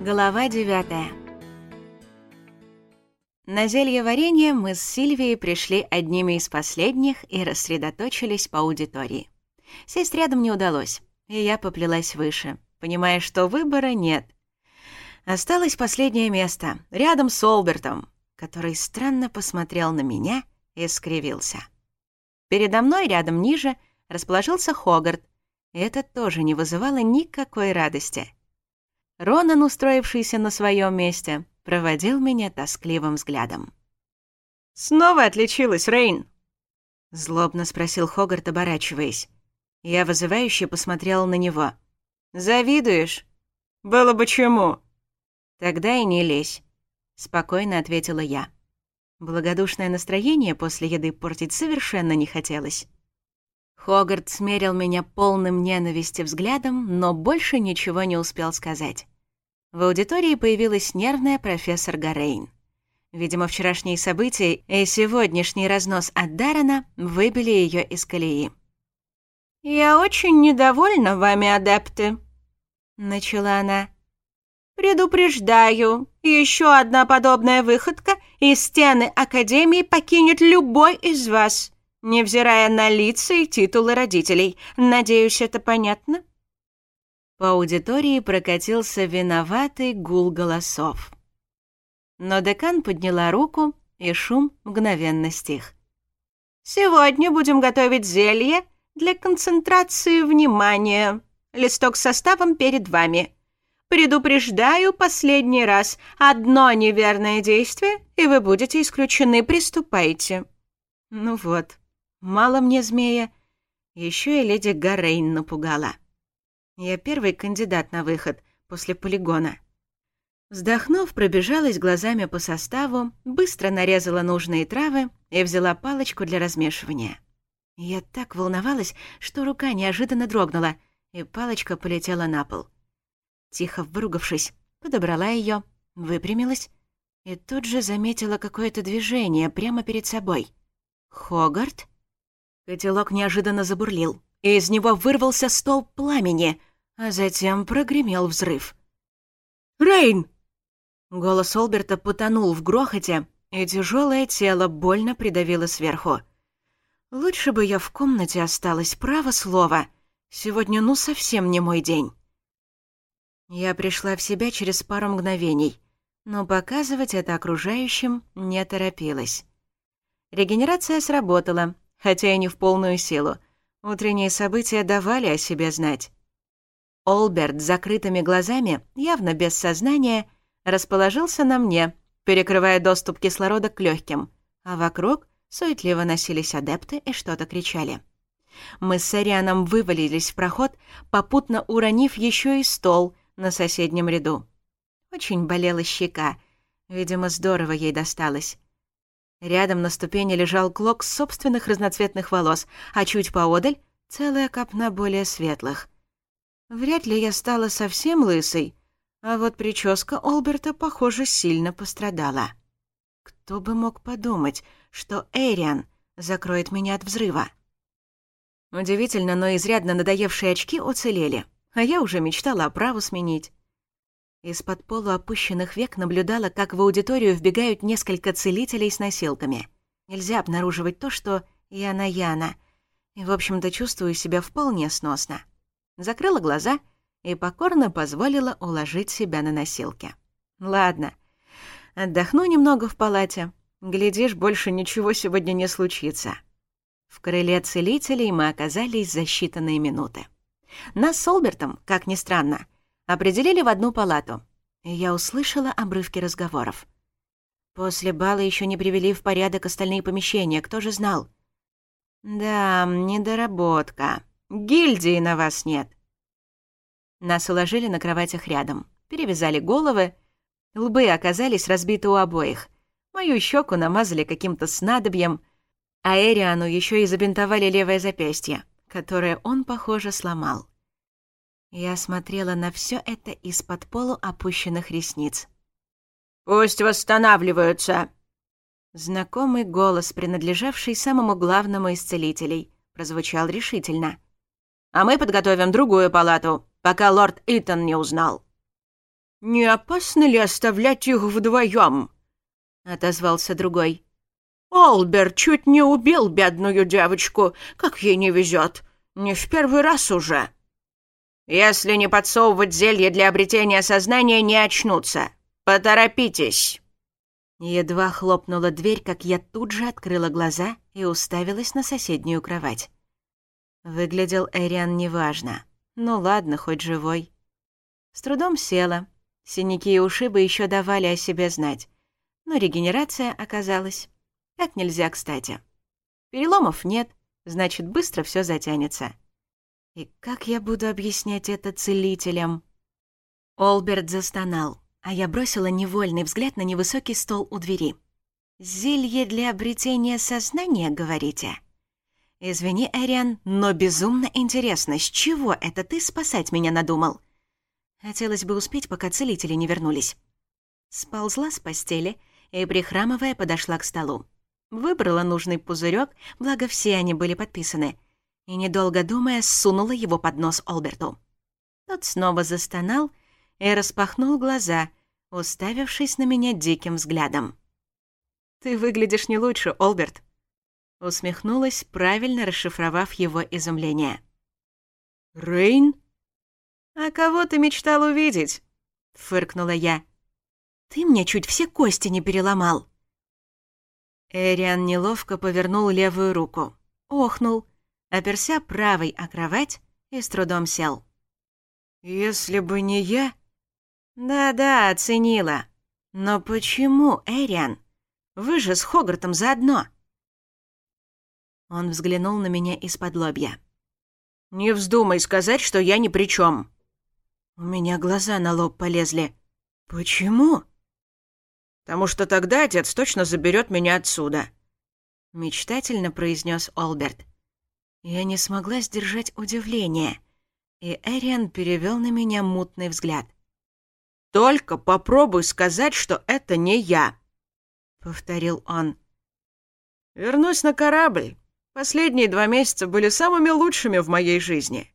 Глава девятая На зелье варенье мы с Сильвией пришли одними из последних и рассредоточились по аудитории. Сесть рядом не удалось, и я поплелась выше, понимая, что выбора нет. Осталось последнее место, рядом с Олбертом, который странно посмотрел на меня и скривился. Передо мной, рядом ниже, расположился Хогарт, и это тоже не вызывало никакой радости — Ронан, устроившийся на своем месте, проводил меня тоскливым взглядом. «Снова отличилась, Рейн!» — злобно спросил Хогарт, оборачиваясь. Я вызывающе посмотрела на него. «Завидуешь?» «Было бы чему!» «Тогда и не лезь», — спокойно ответила я. Благодушное настроение после еды портить совершенно не хотелось. Хогарт смерил меня полным ненависти взглядом, но больше ничего не успел сказать. В аудитории появилась нервная профессор Гарейн. Видимо, вчерашние события и сегодняшний разнос от Даррена выбили ее из колеи. «Я очень недовольна вами, адепты», — начала она. «Предупреждаю, еще одна подобная выходка, и стены Академии покинет любой из вас, невзирая на лица и титулы родителей. Надеюсь, это понятно?» По аудитории прокатился виноватый гул голосов. Но декан подняла руку, и шум мгновенно стих. «Сегодня будем готовить зелье для концентрации внимания. Листок с составом перед вами. Предупреждаю последний раз. Одно неверное действие, и вы будете исключены. Приступайте». Ну вот, мало мне змея. Еще и леди Гарейн напугала. Я первый кандидат на выход после полигона. Вздохнув, пробежалась глазами по составу, быстро нарезала нужные травы и взяла палочку для размешивания. Я так волновалась, что рука неожиданно дрогнула, и палочка полетела на пол. Тихо выругавшись, подобрала ее, выпрямилась и тут же заметила какое-то движение прямо перед собой. «Хогарт?» Котелок неожиданно забурлил, и из него вырвался столб пламени, а затем прогремел взрыв. «Рейн!» Голос Олберта потонул в грохоте, и тяжелое тело больно придавило сверху. «Лучше бы я в комнате осталась, право слово. Сегодня ну совсем не мой день». Я пришла в себя через пару мгновений, но показывать это окружающим не торопилась. Регенерация сработала, хотя и не в полную силу. Утренние события давали о себе знать. Олберт закрытыми глазами, явно без сознания, расположился на мне, перекрывая доступ кислорода к легким, а вокруг суетливо носились адепты и что-то кричали. Мы с Арианом вывалились в проход, попутно уронив еще и стол на соседнем ряду. Очень болела щека, видимо, здорово ей досталось. Рядом на ступени лежал клок собственных разноцветных волос, а чуть поодаль — целая копна более светлых — Вряд ли я стала совсем лысой, а вот прическа Олберта, похоже, сильно пострадала. Кто бы мог подумать, что Эриан закроет меня от взрыва? Удивительно, но изрядно надоевшие очки уцелели, а я уже мечтала оправу сменить. Из-под полуопущенных век наблюдала, как в аудиторию вбегают несколько целителей с носилками. Нельзя обнаруживать то, что Яна Яна. И, в общем-то, чувствую себя вполне сносно. закрыла глаза и покорно позволила уложить себя на носилки. «Ладно, отдохну немного в палате. Глядишь, больше ничего сегодня не случится». В крыле целителей мы оказались за считанные минуты. Нас с Олбертом, как ни странно, определили в одну палату. я услышала обрывки разговоров. После бала еще не привели в порядок остальные помещения, кто же знал? «Да, недоработка», Гильдии на вас нет!» Нас уложили на кроватях рядом, перевязали головы, лбы оказались разбиты у обоих. Мою щеку намазали каким-то снадобьем, а Эриану еще и забинтовали левое запястье, которое он, похоже, сломал. Я смотрела на все это из-под полуопущенных ресниц. «Пусть восстанавливаются!» Знакомый голос, принадлежавший самому главному из целителей, прозвучал решительно — а мы подготовим другую палату, пока лорд Итон не узнал». «Не опасно ли оставлять их вдвоем?» — отозвался другой. «Олбер чуть не убил бедную девочку. Как ей не везет. Не в первый раз уже». «Если не подсовывать зелье для обретения сознания, не очнутся. Поторопитесь!» Едва хлопнула дверь, как я тут же открыла глаза и уставилась на соседнюю кровать. Выглядел Эриан неважно. Ну ладно, хоть живой. С трудом села. Синяки и ушибы еще давали о себе знать. Но регенерация оказалась. Как нельзя кстати. Переломов нет, значит, быстро все затянется. И как я буду объяснять это целителям? Олберт застонал, а я бросила невольный взгляд на невысокий стол у двери. «Зелье для обретения сознания, говорите?» «Извини, Эриан, но безумно интересно, с чего это ты спасать меня надумал?» Хотелось бы успеть, пока целители не вернулись. Сползла с постели и, прихрамывая, подошла к столу. Выбрала нужный пузырек, благо все они были подписаны, и, недолго думая, сунула его под нос Олберту. Тот снова застонал и распахнул глаза, уставившись на меня диким взглядом. «Ты выглядишь не лучше, Олберт», усмехнулась, правильно расшифровав его изумление. «Рейн?» «А кого ты мечтал увидеть?» — фыркнула я. «Ты мне чуть все кости не переломал». Эриан неловко повернул левую руку, охнул, оперся правой о кровать и с трудом сел. «Если бы не я...» «Да-да, оценила. Но почему, Эриан? Вы же с Хогартом заодно!» Он взглянул на меня из-под лобья. «Не вздумай сказать, что я ни при чем. У меня глаза на лоб полезли. «Почему?» «Потому что тогда отец точно заберет меня отсюда», — мечтательно произнес Олберт. Я не смогла сдержать удивление, и Эриан перевел на меня мутный взгляд. «Только попробуй сказать, что это не я», — повторил он. «Вернусь на корабль. Последние два месяца были самыми лучшими в моей жизни.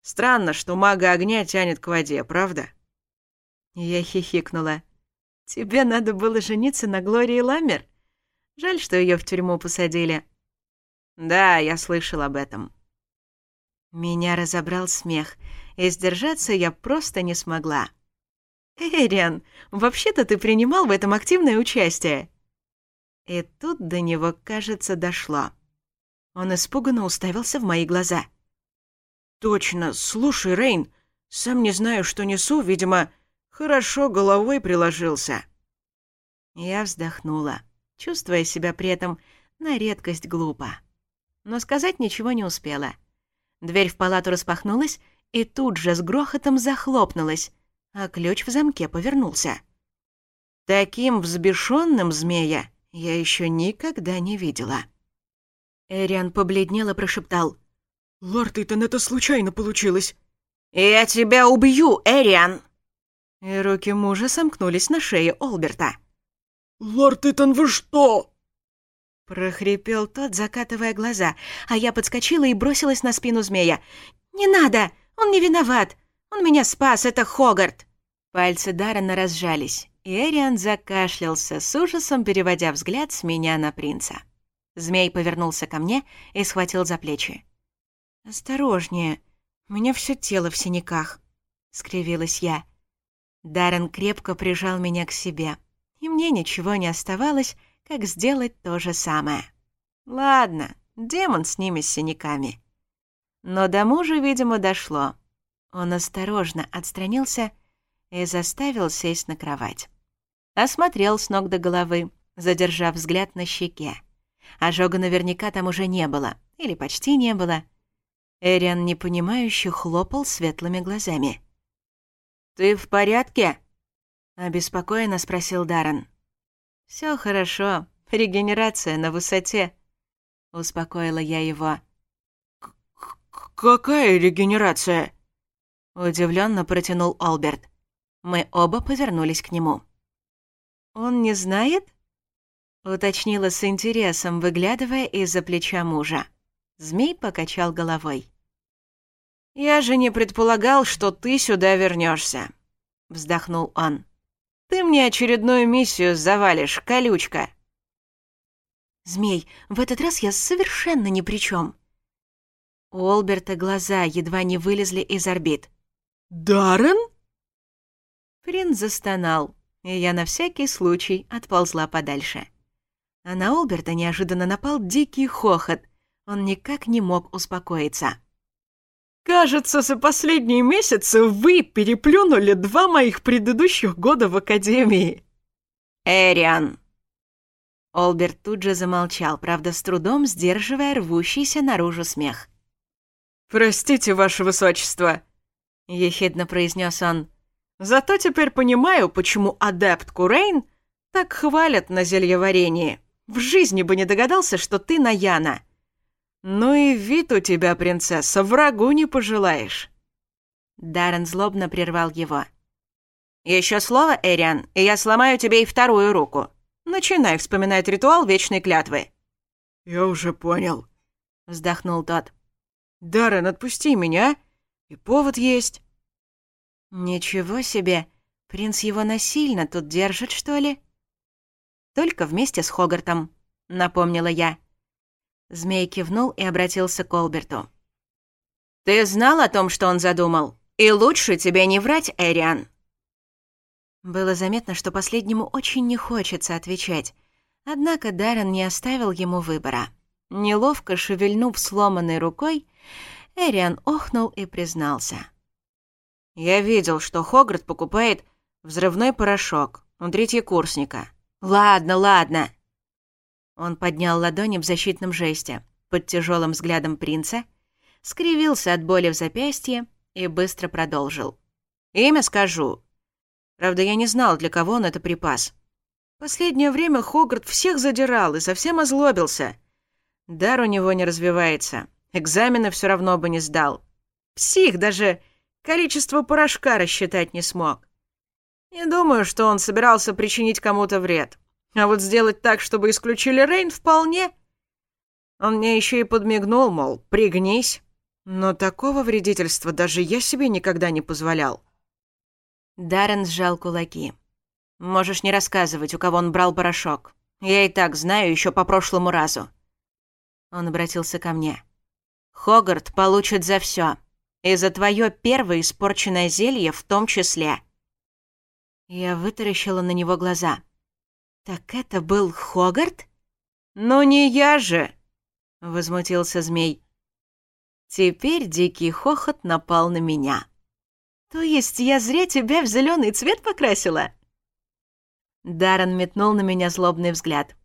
Странно, что мага огня тянет к воде, правда?» Я хихикнула. «Тебе надо было жениться на Глории Ламмер. Жаль, что ее в тюрьму посадили». «Да, я слышал об этом». Меня разобрал смех, и сдержаться я просто не смогла. «Эриан, вообще-то ты принимал в этом активное участие!» И тут до него, кажется, дошло. Он испуганно уставился в мои глаза. «Точно, слушай, Рейн, сам не знаю, что несу, видимо, хорошо головой приложился». Я вздохнула, чувствуя себя при этом на редкость глупо. Но сказать ничего не успела. Дверь в палату распахнулась и тут же с грохотом захлопнулась, а ключ в замке повернулся. Таким взбешенным змея я еще никогда не видела. Эриан побледнел и прошептал. «Лорд Итан, это случайно получилось!» «Я тебя убью, Эриан!» И руки мужа сомкнулись на шее Олберта. «Лорд Итан, вы что?» Прохрипел тот, закатывая глаза, а я подскочила и бросилась на спину змея. «Не надо! Он не виноват! Он меня спас, это Хогарт!» Пальцы Даррена разжались, и Эриан закашлялся, с ужасом переводя взгляд с меня на принца. Змей повернулся ко мне и схватил за плечи. «Осторожнее, у меня все тело в синяках», — скривилась я. Даррен крепко прижал меня к себе, и мне ничего не оставалось, как сделать то же самое. «Ладно, демон с ними с синяками». Но до мужа, видимо, дошло. Он осторожно отстранился и заставил сесть на кровать. Осмотрел с ног до головы, задержав взгляд на щеке. Ожога наверняка там уже не было, или почти не было. Эриан непонимающе хлопал светлыми глазами. «Ты в порядке?» — обеспокоенно спросил Даррен. «Всё хорошо, регенерация на высоте», — успокоила я его. «Какая регенерация?» — удивлённо протянул Алберт. Мы оба повернулись к нему. «Он не знает?» уточнила с интересом, выглядывая из-за плеча мужа. Змей покачал головой. «Я же не предполагал, что ты сюда вернешься, вздохнул он. «Ты мне очередную миссию завалишь, колючка!» «Змей, в этот раз я совершенно ни при чем. У Олберта глаза едва не вылезли из орбит. «Даррен?» Принц застонал, и я на всякий случай отползла подальше. А на Олберта неожиданно напал дикий хохот. Он никак не мог успокоиться. «Кажется, за последние месяцы вы переплюнули два моих предыдущих года в Академии!» «Эриан!» Олберт тут же замолчал, правда, с трудом сдерживая рвущийся наружу смех. «Простите, ваше высочество!» — ехидно произнес он. «Зато теперь понимаю, почему адепт Курейн так хвалят на зельеварении». В жизни бы не догадался, что ты Наяна. Ну и вид у тебя, принцесса, врагу не пожелаешь. Даррен злобно прервал его. Еще слово, Эриан, и я сломаю тебе и вторую руку. Начинай вспоминать ритуал вечной клятвы. Я уже понял, вздохнул тот. Даррен, отпусти меня, и повод есть. Ничего себе, принц его насильно тут держит, что ли? Только вместе с Хогартом», — напомнила я. Змей кивнул и обратился к Олберту. «Ты знал о том, что он задумал? И лучше тебе не врать, Эриан!» Было заметно, что последнему очень не хочется отвечать. Однако Даррен не оставил ему выбора. Неловко шевельнув сломанной рукой, Эриан охнул и признался. «Я видел, что Хогарт покупает взрывной порошок у третьекурсника. «Ладно, ладно». Он поднял ладони в защитном жесте под тяжелым взглядом принца, скривился от боли в запястье и быстро продолжил. «Имя скажу. Правда, я не знал, для кого он это припас. Последнее время Хогарт всех задирал и совсем озлобился. Дар у него не развивается. Экзамены все равно бы не сдал. Псих даже количество порошка рассчитать не смог. Не думаю, что он собирался причинить кому-то вред. А вот сделать так, чтобы исключили Рейн, вполне. Он мне еще и подмигнул, мол, пригнись. Но такого вредительства даже я себе никогда не позволял. Даррен сжал кулаки. «Можешь не рассказывать, у кого он брал порошок. Я и так знаю еще по прошлому разу». Он обратился ко мне. «Хогарт получит за все. И за твое первое испорченное зелье в том числе. Я вытаращила на него глаза. «Так это был Хогарт?» «Ну не я же!» — возмутился змей. Теперь дикий хохот напал на меня. «То есть я зря тебя в зеленый цвет покрасила?» Даррен метнул на меня злобный взгляд.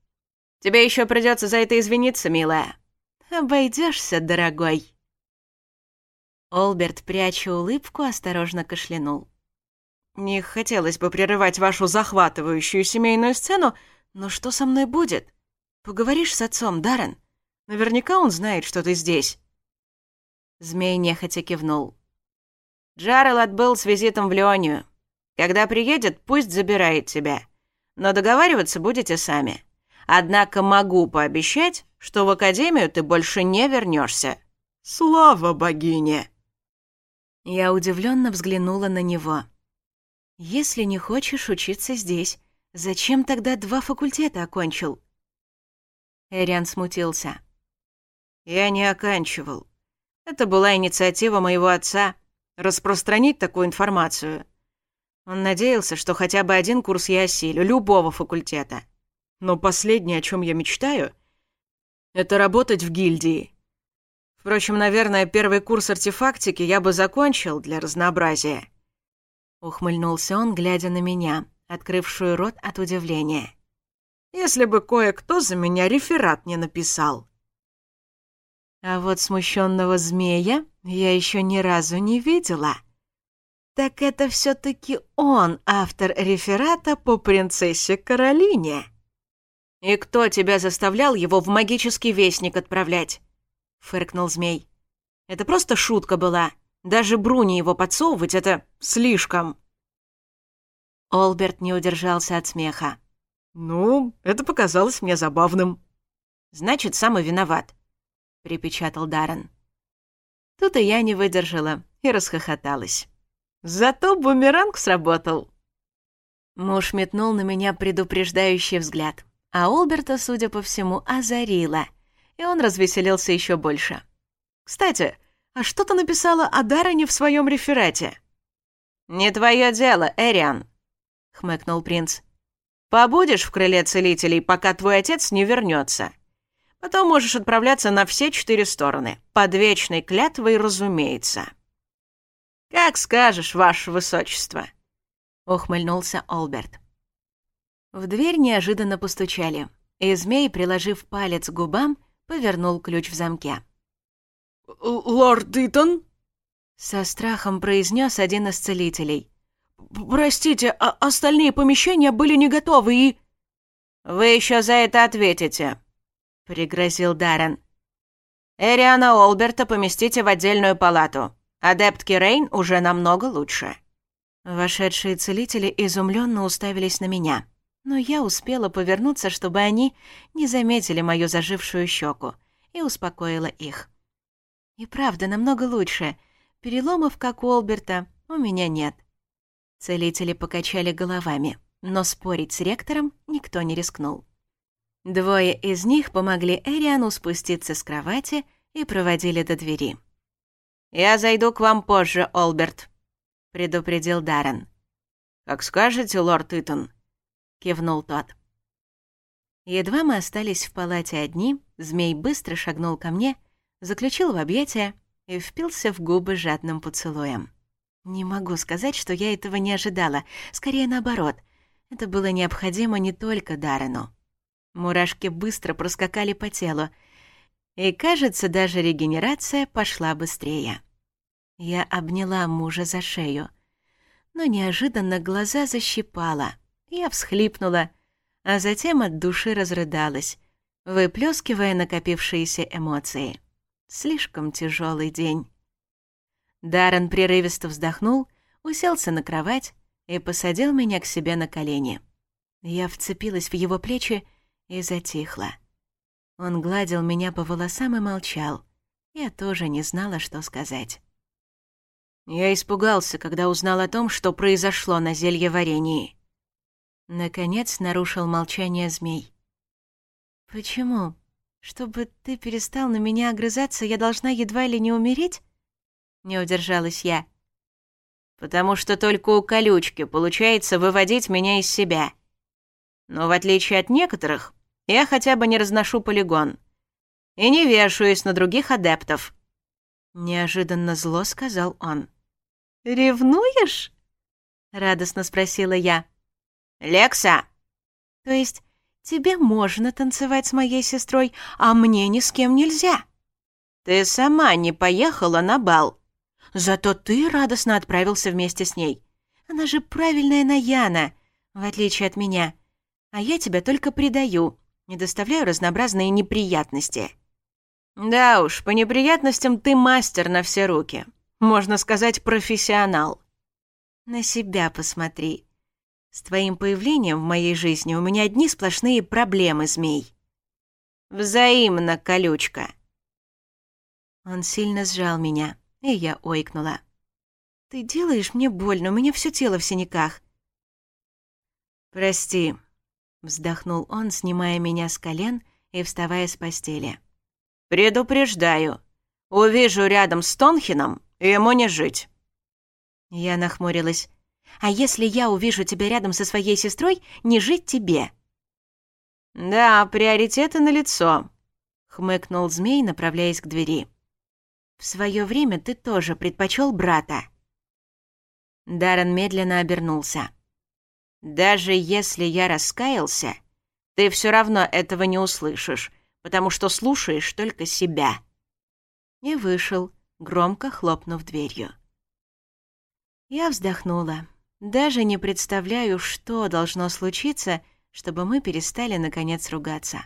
«Тебе еще придется за это извиниться, милая». «Обойдешься, дорогой». Олберт, пряча улыбку, осторожно кашлянул. Не хотелось бы прерывать вашу захватывающую семейную сцену, но что со мной будет? Поговоришь с отцом, Даррен? Наверняка он знает, что ты здесь». Змей нехотя кивнул. Джарелот был с визитом в Леонию. Когда приедет, пусть забирает тебя. Но договариваться будете сами. Однако могу пообещать, что в Академию ты больше не вернешься. Слава богине!» Я удивленно взглянула на него. Если не хочешь учиться здесь, зачем тогда два факультета окончил? Эриан смутился. Я не оканчивал. Это была инициатива моего отца распространить такую информацию. Он надеялся, что хотя бы один курс я осилю, любого факультета. Но последнее, о чем я мечтаю, это работать в гильдии. Впрочем, наверное, первый курс артефактики я бы закончил для разнообразия. Ухмыльнулся он, глядя на меня, открывшую рот от удивления. «Если бы кое-кто за меня реферат не написал». А вот смущенного змея я еще ни разу не видела. Так это все-таки он автор реферата по принцессе Каролине. «И кто тебя заставлял его в магический вестник отправлять?» — фыркнул змей. «Это просто шутка была. Даже Бруни его подсовывать — это слишком». Олберт не удержался от смеха. «Ну, это показалось мне забавным». «Значит, сам и виноват», — припечатал Даррен. Тут и я не выдержала и расхохоталась. «Зато бумеранг сработал». Муж метнул на меня предупреждающий взгляд, а Олберта, судя по всему, озарила, и он развеселился еще больше. «Кстати, а что-то написала о Даррене в своем реферате. «Не твое дело, Эриан», — хмыкнул принц. «Побудешь в крыле целителей, пока твой отец не вернется. Потом можешь отправляться на все четыре стороны, под вечной клятвой, разумеется». «Как скажешь, ваше высочество», — ухмыльнулся Олберт. В дверь неожиданно постучали, и змей, приложив палец к губам, повернул ключ в замке. «Лорд Дитон, Со страхом произнес один из целителей. «Простите, а остальные помещения были не готовы и...» «Вы еще за это ответите», — пригрозил Даррен. «Эриана Олберта поместите в отдельную палату. Адепт Кирейн уже намного лучше». Вошедшие целители изумленно уставились на меня, но я успела повернуться, чтобы они не заметили мою зажившую щеку, и успокоила их. И правда, намного лучше. Переломов, как у Олберта, у меня нет. Целители покачали головами, но спорить с ректором никто не рискнул. Двое из них помогли Эриану спуститься с кровати и проводили до двери. «Я зайду к вам позже, Олберт», — предупредил Даррен. «Как скажете, лорд Итон», — кивнул тот. Едва мы остались в палате одни, змей быстро шагнул ко мне — заключил в объятия и впился в губы жадным поцелуем. Не могу сказать, что я этого не ожидала, скорее наоборот. Это было необходимо не только Даррену. Мурашки быстро проскакали по телу, и, кажется, даже регенерация пошла быстрее. Я обняла мужа за шею, но неожиданно глаза защипала. Я всхлипнула, а затем от души разрыдалась, выплескивая накопившиеся эмоции слишком тяжелый день. Даррен прерывисто вздохнул, уселся на кровать и посадил меня к себе на колени. Я вцепилась в его плечи и затихла. Он гладил меня по волосам и молчал. Я тоже не знала, что сказать. Я испугался, когда узнал о том, что произошло на зелье варенье. Наконец нарушил молчание змей. «Почему?» чтобы ты перестал на меня огрызаться, я должна едва ли не умереть?» Не удержалась я. «Потому что только у колючки получается выводить меня из себя. Но в отличие от некоторых, я хотя бы не разношу полигон. И не вешаюсь на других адептов». Неожиданно зло сказал он. «Ревнуешь?» — радостно спросила я. «Лекса!» «То есть тебе можно танцевать с моей сестрой, а мне ни с кем нельзя». «Ты сама не поехала на бал». «Зато ты радостно отправился вместе с ней. Она же правильная Наяна, в отличие от меня. А я тебя только предаю, не доставляю разнообразные неприятности». «Да уж, по неприятностям ты мастер на все руки. Можно сказать, профессионал». «На себя посмотри», с твоим появлением в моей жизни у меня одни сплошные проблемы, змей. Взаимно, колючка. Он сильно сжал меня, и я ойкнула. Ты делаешь мне больно, у меня все тело в синяках. Прости, вздохнул он, снимая меня с колен и вставая с постели. Предупреждаю, увижу рядом с Тонхином, ему не жить. Я нахмурилась. А если я увижу тебя рядом со своей сестрой, не жить тебе». «Да, приоритеты на лицо, хмыкнул змей, направляясь к двери. «В свое время ты тоже предпочел брата». Даррен медленно обернулся. «Даже если я раскаялся, ты все равно этого не услышишь, потому что слушаешь только себя». И вышел, громко хлопнув дверью. Я вздохнула. Даже не представляю, что должно случиться, чтобы мы перестали наконец ругаться.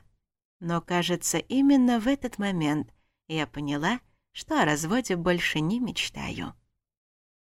Но, кажется, именно в этот момент я поняла, что о разводе больше не мечтаю.